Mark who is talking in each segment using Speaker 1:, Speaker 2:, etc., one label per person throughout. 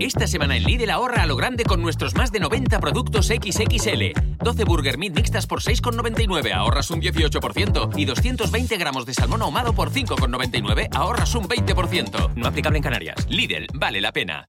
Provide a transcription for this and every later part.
Speaker 1: Esta semana en Lidl ahorra a lo grande con nuestros más de 90 productos XXL. 12 Burger Meat mixtas por 6,99, ahorras un 18%. Y 220 gramos de salmón ahumado por 5,99, ahorras un 20%. No aplicable en Canarias. Lidl, vale la pena.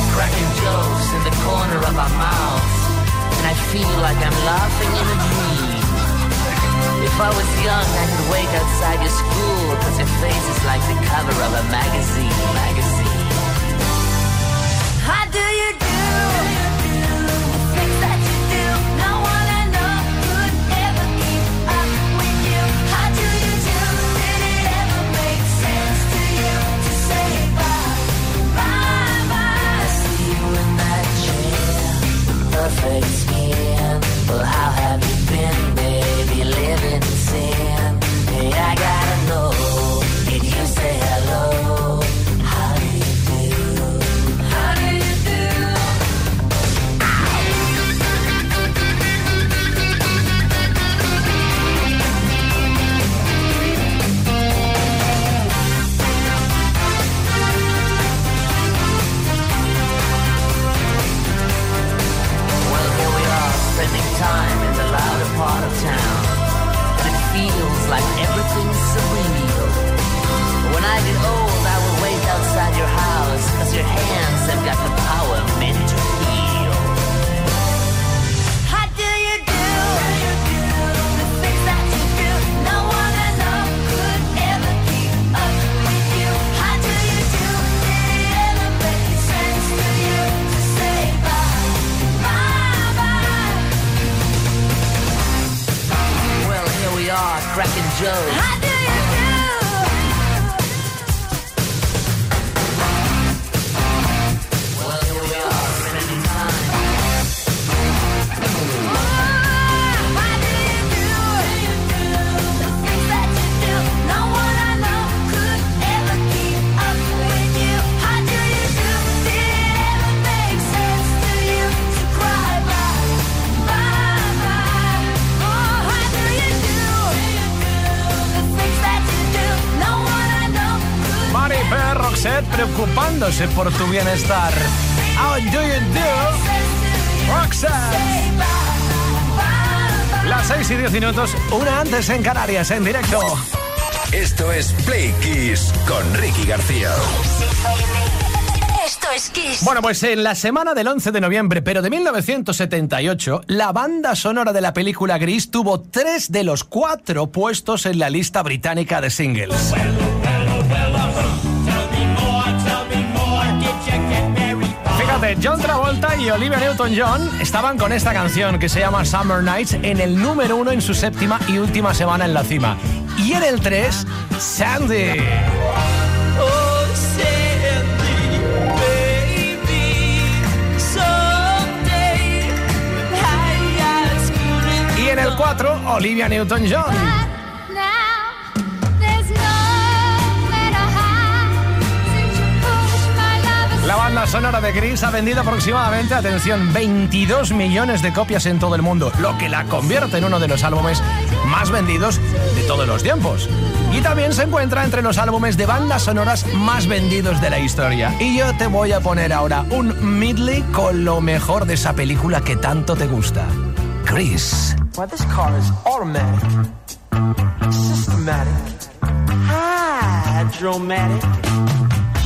Speaker 2: corner of our mouths, and I feel like I'm laughing in a dream. If I was young, I could wait outside your school, cause your face is like the cover of a magazine, magazine.
Speaker 3: How do you do?
Speaker 4: place me in. Well, how cracking jokes.
Speaker 5: Preocupándose por tu bienestar. How do you do? Roxette. Las 6 y 10 minutos, una antes en Canarias, en directo.
Speaker 6: Esto es Play Kiss con Ricky García.
Speaker 7: Esto es Kiss.
Speaker 5: Bueno, pues en la semana del 11 de noviembre, pero de 1978, la banda sonora de la película Gris tuvo tres de los cuatro puestos en la lista británica de singles. John Travolta y Olivia Newton-John estaban con esta canción que se llama Summer Nights en el número uno en su séptima y última semana en la cima. Y en el 3, Sandy. Y en el 4, Olivia Newton-John. La banda sonora de Gris ha vendido aproximadamente, atención, 22 millones de copias en todo el mundo, lo que la convierte en uno de los álbumes más vendidos de todos los tiempos. Y también se encuentra entre los álbumes de bandas sonoras más vendidos de la historia. Y yo te voy a poner ahora un medley con lo mejor de esa película que tanto te gusta. Gris.
Speaker 8: Why, this car is automatic, systematic, hydromatic.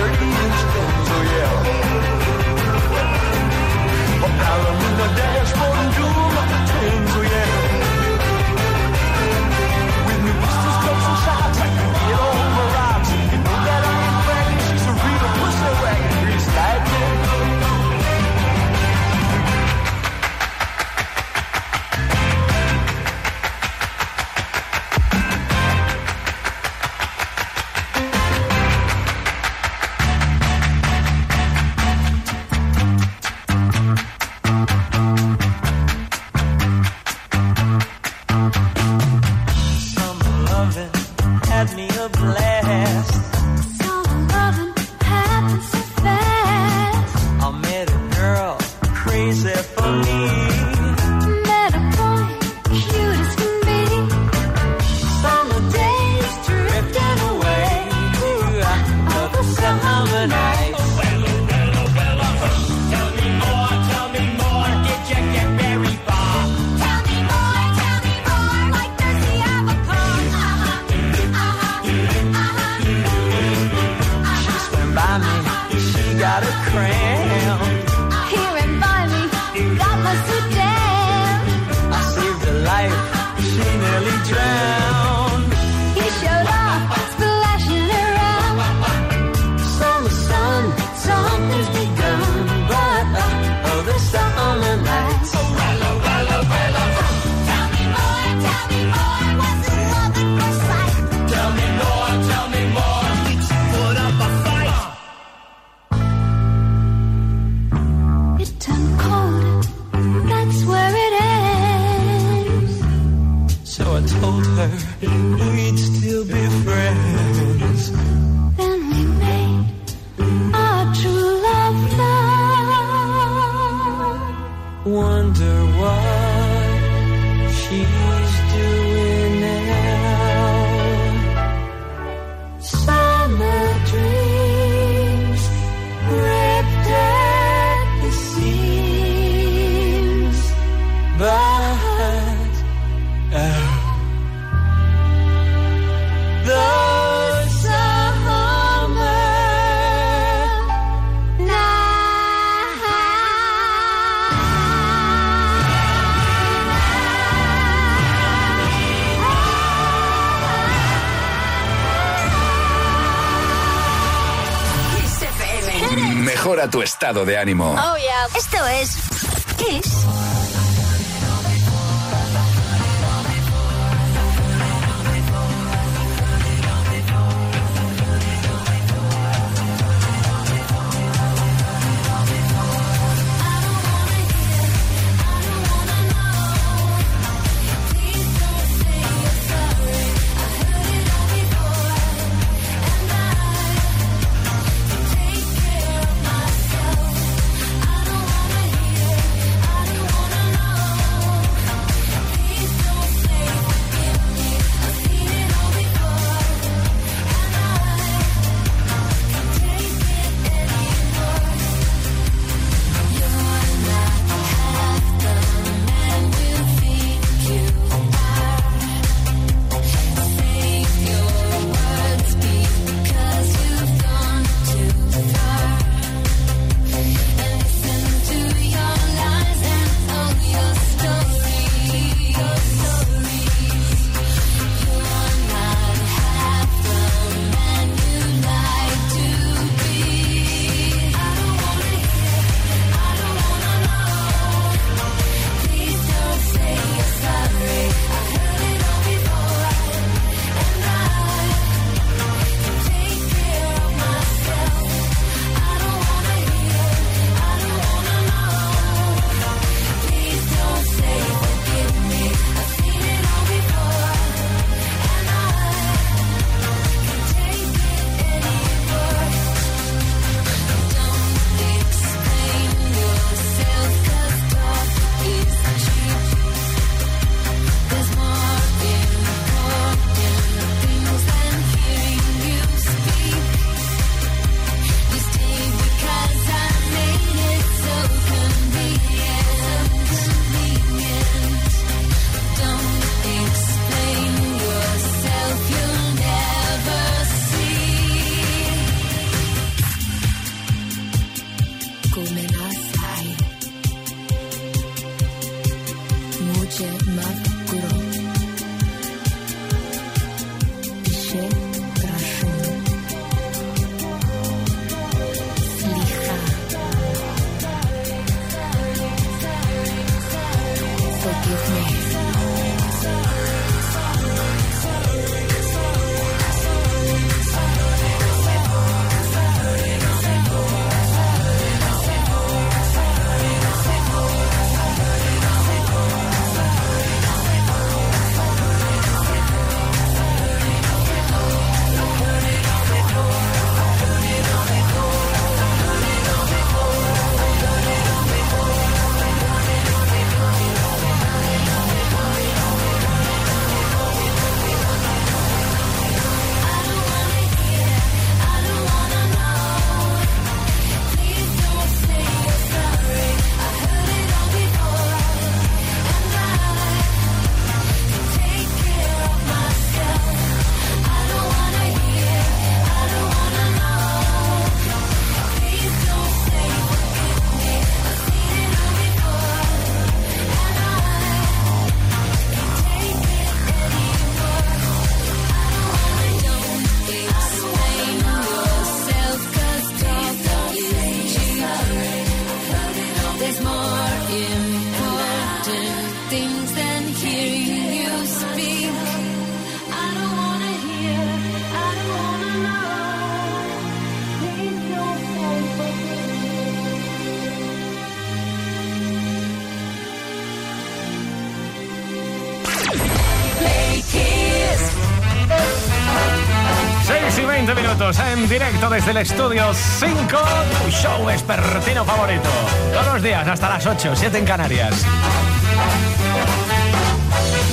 Speaker 9: 30-inch guns, oh yeah.
Speaker 10: But now
Speaker 11: in the dashboard.
Speaker 6: mejora tu estado de ánimo.
Speaker 11: Oh, yeah. Esto es Kiss.
Speaker 5: Directo desde el estudio 5, tu show vespertino favorito. Todos los días hasta las 8, 7 en Canarias.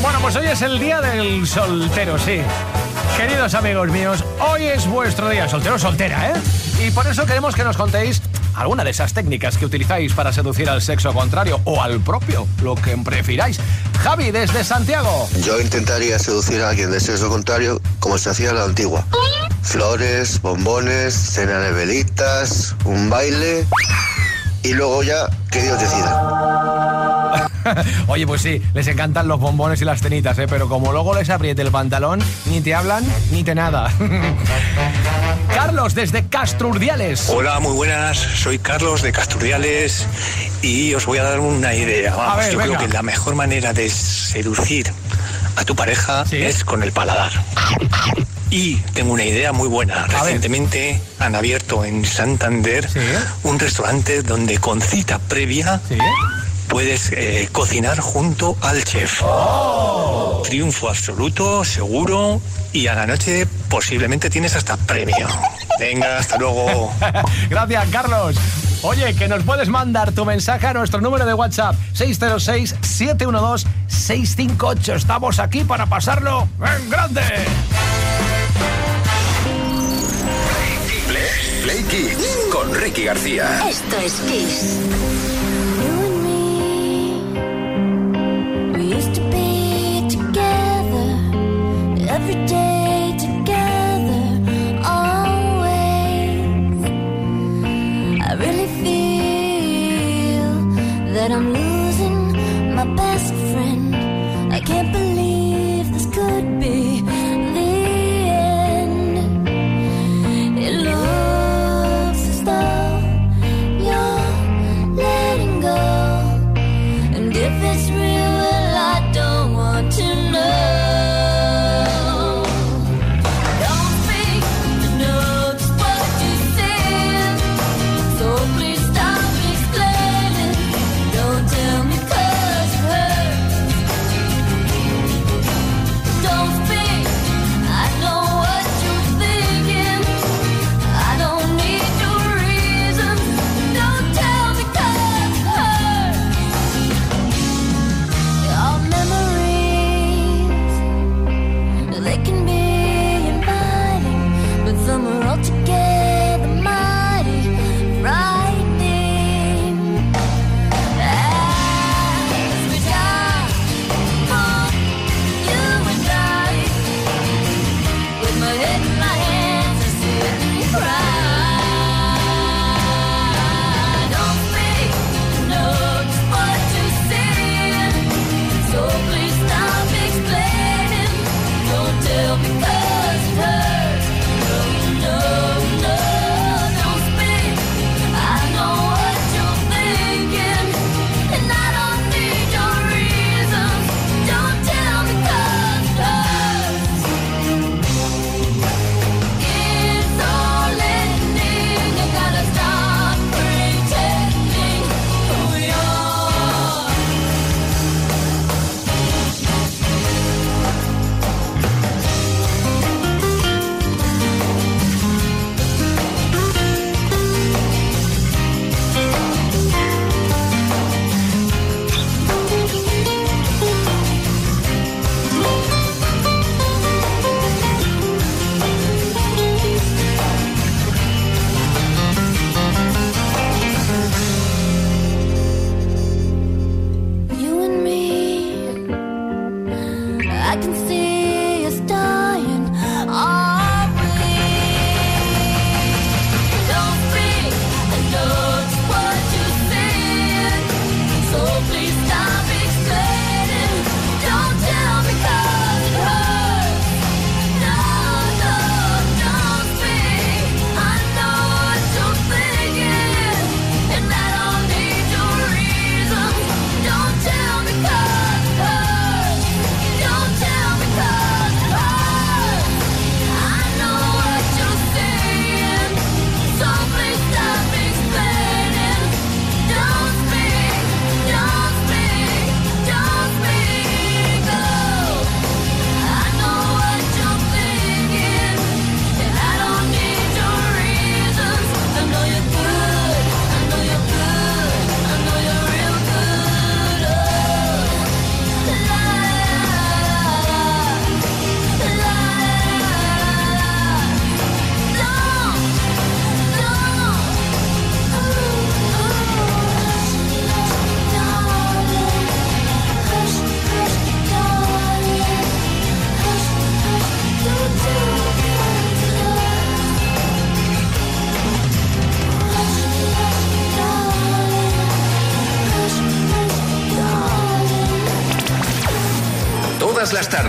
Speaker 5: Bueno, pues hoy es el día del soltero, sí. Queridos amigos míos, hoy es vuestro día, soltero soltera, ¿eh? Y por eso queremos que nos contéis alguna de esas técnicas que utilizáis para seducir al sexo contrario o al propio, lo que prefiráis. Javi, desde Santiago.
Speaker 12: Yo intentaría seducir a alguien de sexo contrario como se hacía en la antigua. Flores, bombones, cena de velitas, un baile y luego ya que Dios decida.
Speaker 5: Oye, pues sí, les encantan los bombones y las cenitas, ¿eh? pero como luego les apriete el pantalón, ni te hablan ni te nada. Carlos, desde Castro Urdiales.
Speaker 13: Hola, muy buenas. Soy Carlos de Casturdiales y os voy a dar una idea. Vamos,
Speaker 5: ver,
Speaker 13: yo
Speaker 5: venga.
Speaker 13: creo que la mejor manera de seducir a tu pareja es con el paladar. Y tengo una idea muy buena. Recientemente han abierto en Santander un restaurante donde con cita previa puedes eh, cocinar junto al chef. Triunfo absoluto, seguro y a la noche posiblemente tienes hasta premio. Venga, hasta luego.
Speaker 5: Gracias, Carlos. Oye, que nos puedes mandar tu mensaje a nuestro número de WhatsApp 606-712-658. Estamos aquí para pasarlo en grande.
Speaker 6: Play, Kids con Ricky García.
Speaker 4: Esto es Kiss.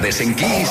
Speaker 14: Tardes en Kiss,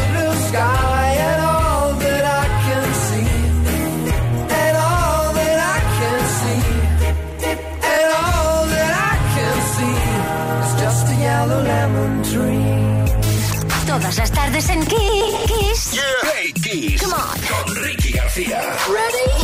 Speaker 14: Todas las tardes en Kiss.
Speaker 6: Play Kiss
Speaker 14: Come on.
Speaker 6: con Ricky García.
Speaker 14: Ready,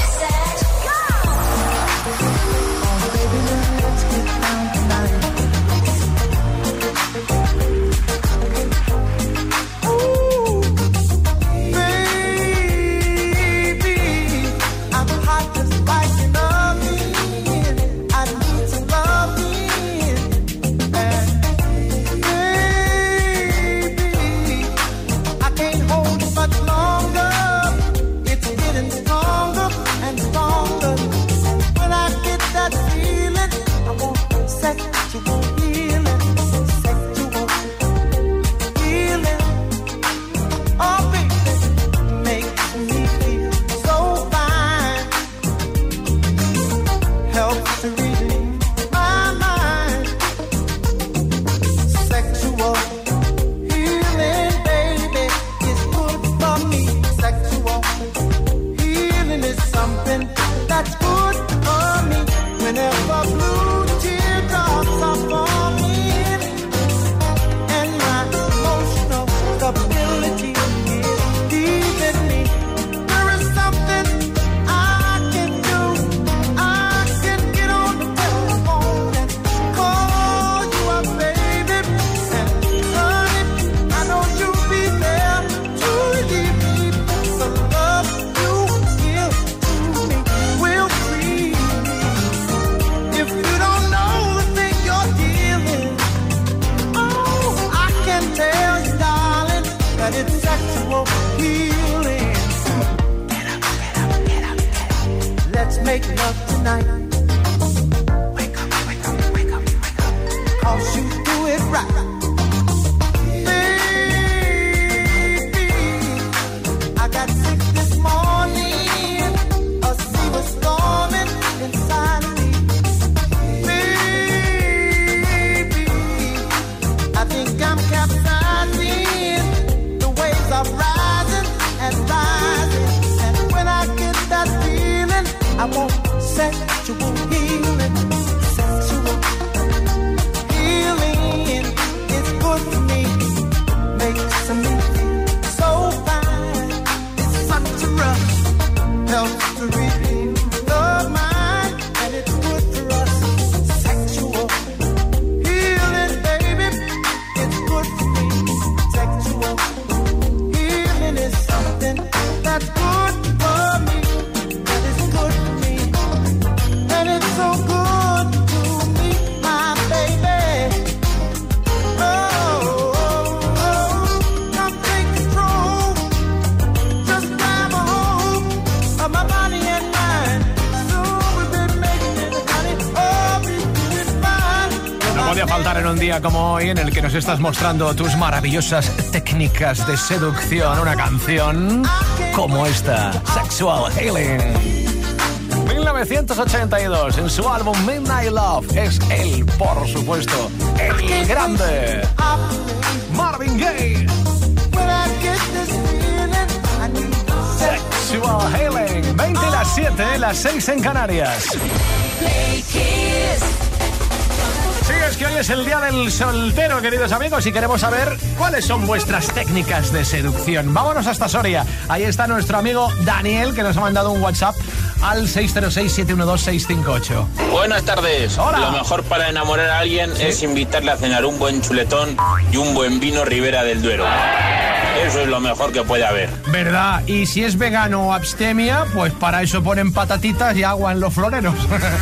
Speaker 5: estás mostrando tus maravillosas técnicas de seducción. Una canción como esta, Sexual Healing. 1982, en su álbum Midnight Love, es él, por supuesto, el grande Marvin Gaye. Sexual Healing, 20 las 7, las 6 en Canarias. Es que hoy es el día del soltero, queridos amigos, y queremos saber cuáles son vuestras técnicas de seducción. Vámonos hasta Soria. Ahí está nuestro amigo Daniel, que nos ha mandado un WhatsApp al 606-712-658.
Speaker 15: Buenas tardes.
Speaker 5: Hola.
Speaker 15: Lo mejor para enamorar a alguien es invitarle a cenar un buen chuletón y un buen vino Ribera del Duero. Eso es lo mejor que puede haber.
Speaker 5: ¿Verdad? Y si es vegano o abstemia, pues para eso ponen patatitas y agua en los floreros.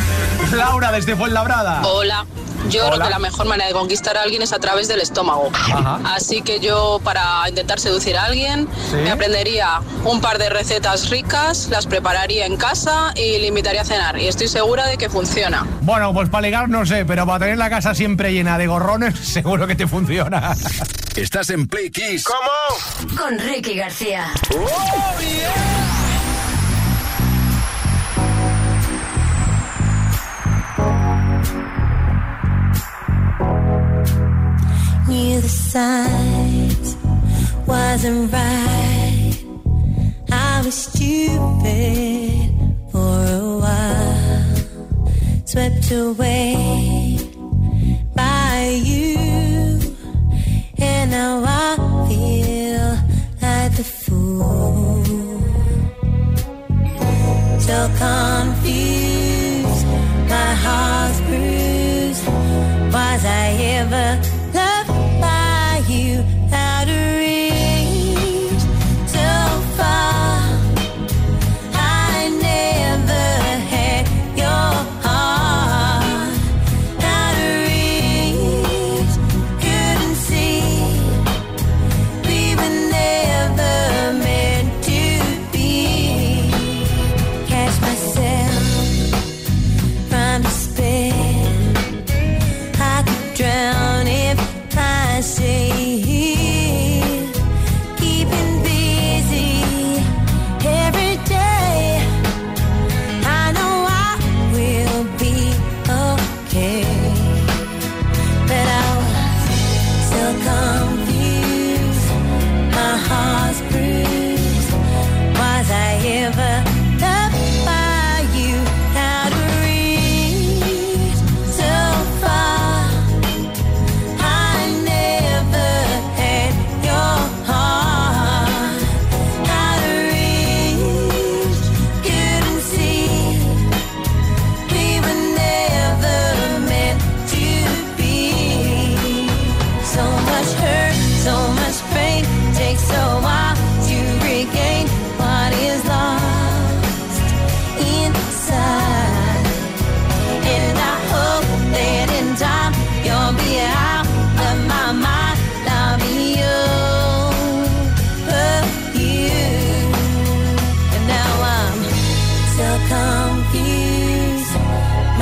Speaker 5: Laura, desde Fuenlabrada.
Speaker 16: Hola. Yo
Speaker 5: Hola.
Speaker 16: creo que la mejor manera de conquistar a alguien es a través del estómago.
Speaker 5: Ajá.
Speaker 16: Así que yo para intentar seducir a alguien
Speaker 5: Sí.
Speaker 16: me aprendería un par de recetas ricas, las prepararía en casa y le invitaría a cenar. Y estoy segura de que funciona.
Speaker 5: Bueno, pues para ligar no sé, pero para tener la casa siempre llena de gorrones, seguro que te funciona.
Speaker 6: Estás en Play Kiss.
Speaker 11: ¿Cómo? Con Ricky García.
Speaker 4: The signs wasn't right. I was stupid for a while, swept away by you, and now I feel like the fool. So confused, my heart's bruised. Was I ever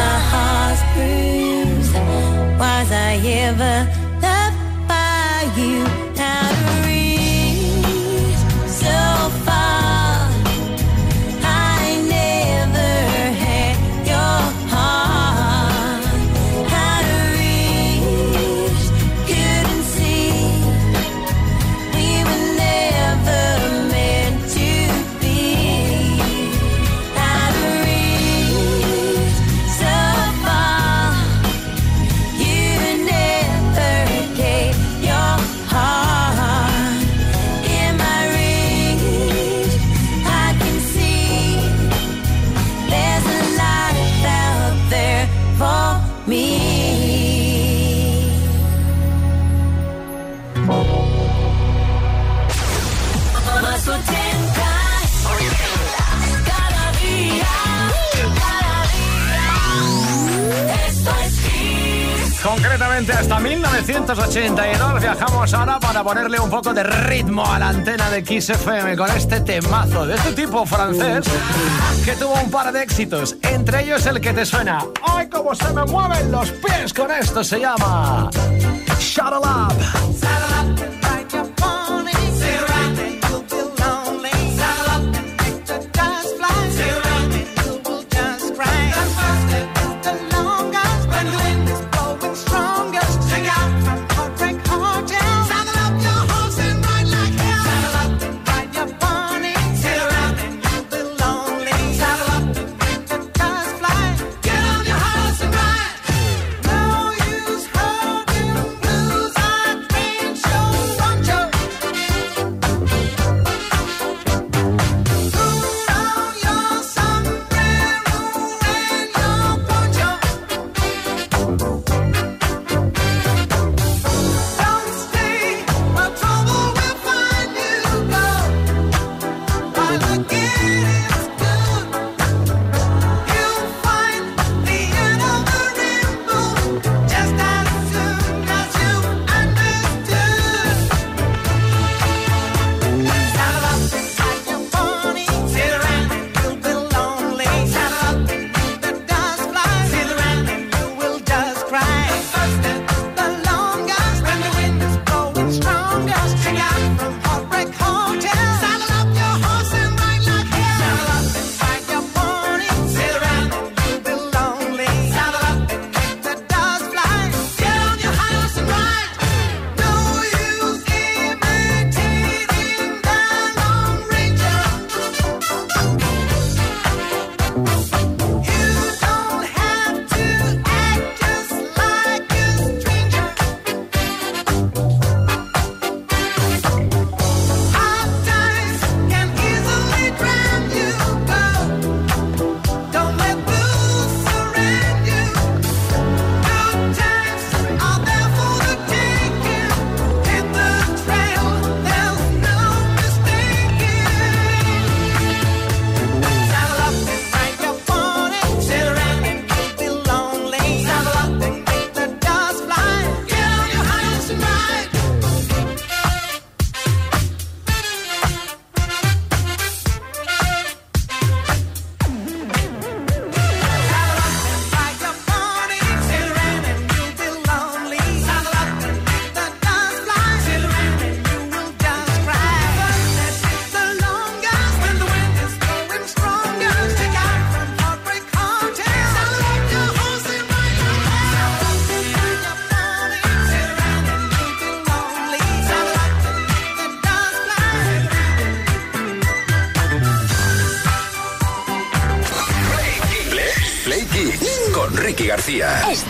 Speaker 4: My heart's bruised. Was I ever loved by you?
Speaker 5: 1982 viajamos ahora para ponerle un poco de ritmo a la antena de Kiss FM con este temazo de este tipo francés que tuvo un par de éxitos, entre ellos el que te suena. ¡Ay, cómo se me mueven los pies con esto! Se llama Shut Up.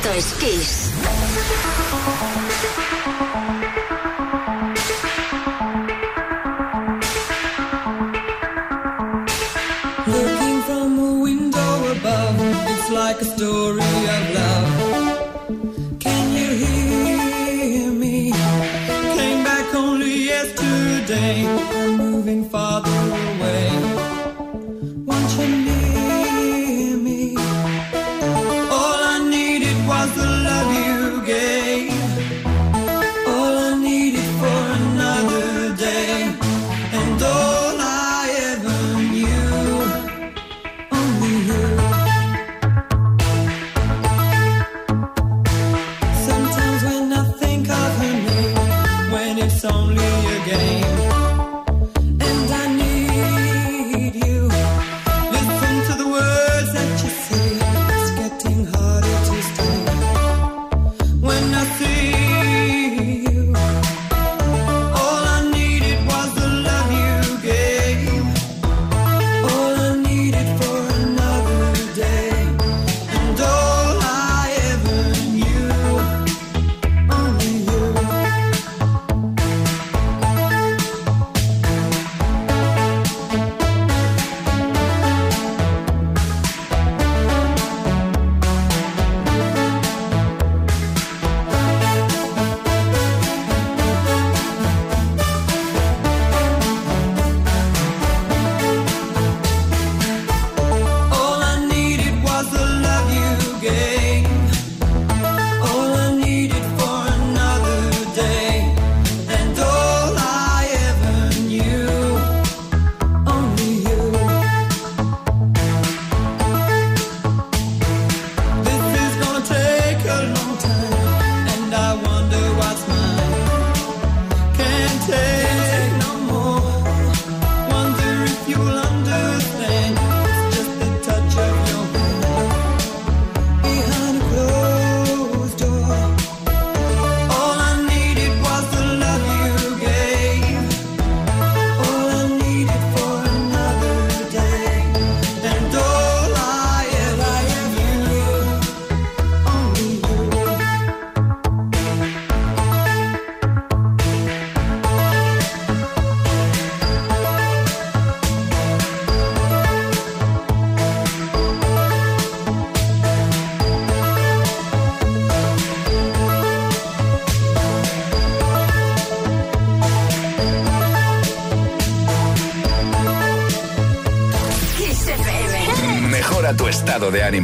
Speaker 11: Esto es Kiss.
Speaker 2: De ánimo.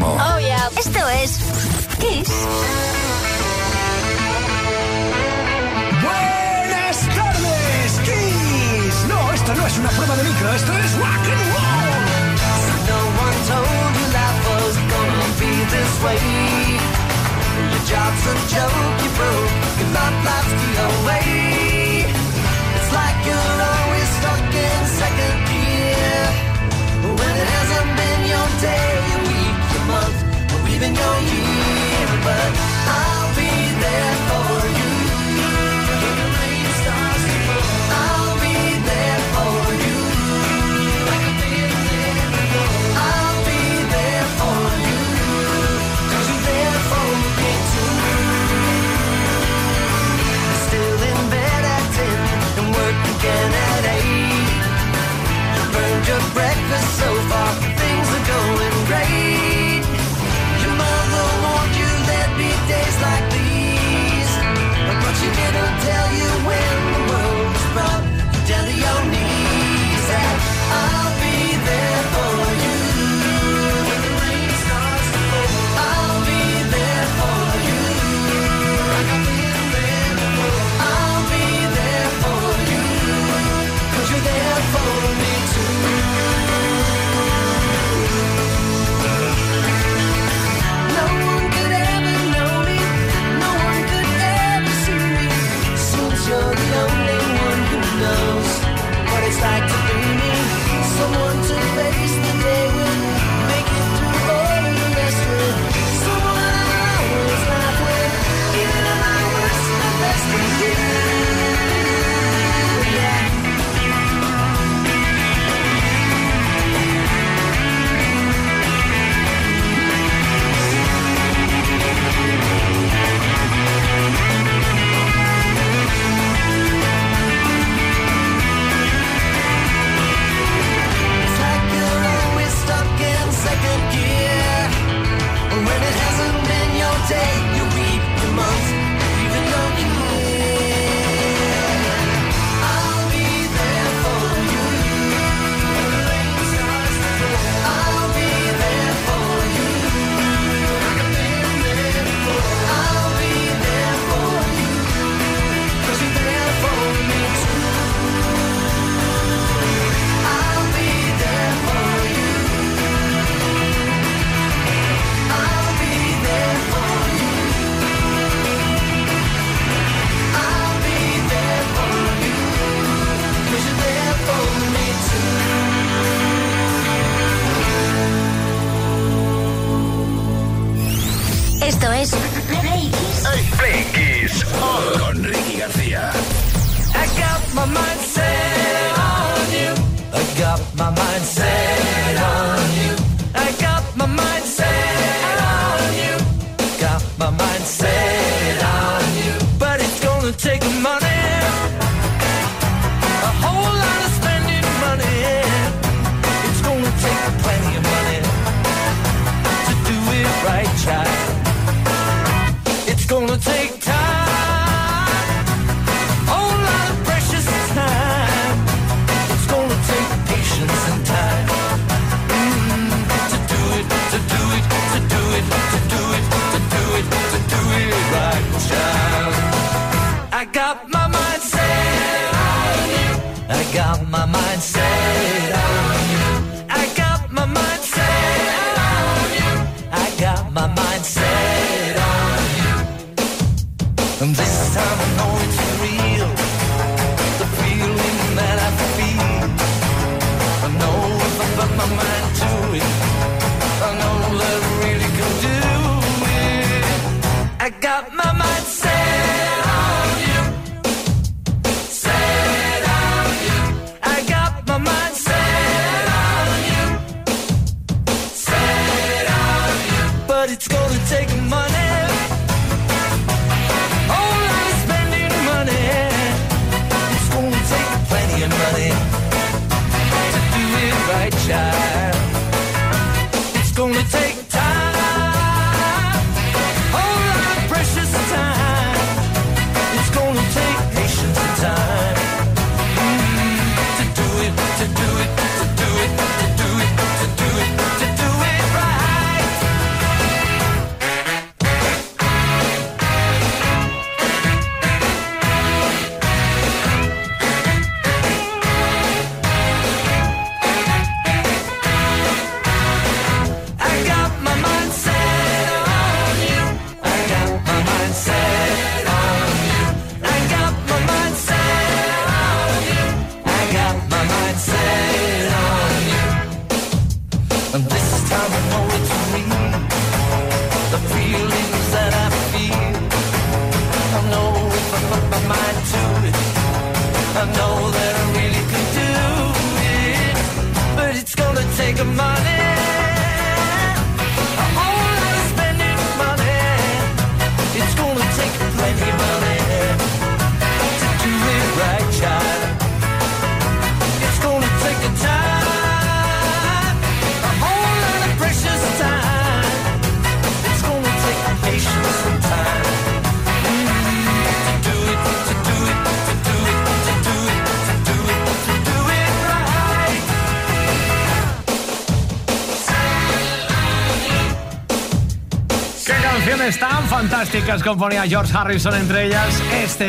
Speaker 5: fantásticas componía George Harrison, entre ellas este.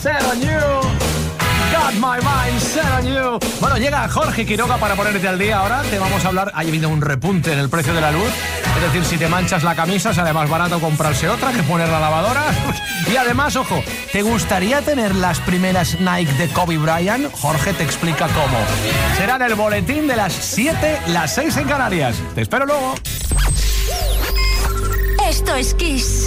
Speaker 5: Set on you. Got my mind set on you. Bueno, llega Jorge Quiroga para ponerte al día. Ahora te vamos a hablar. Ha habido un repunte en el precio de la luz. Es decir, si te manchas la camisa, sale más barato comprarse otra que poner la lavadora. y además, ojo, ¿te gustaría tener las primeras Nike de Kobe Bryant? Jorge te explica cómo. Será en el boletín de las 7, las 6 en Canarias. Te espero luego.
Speaker 11: Esto es Kiss.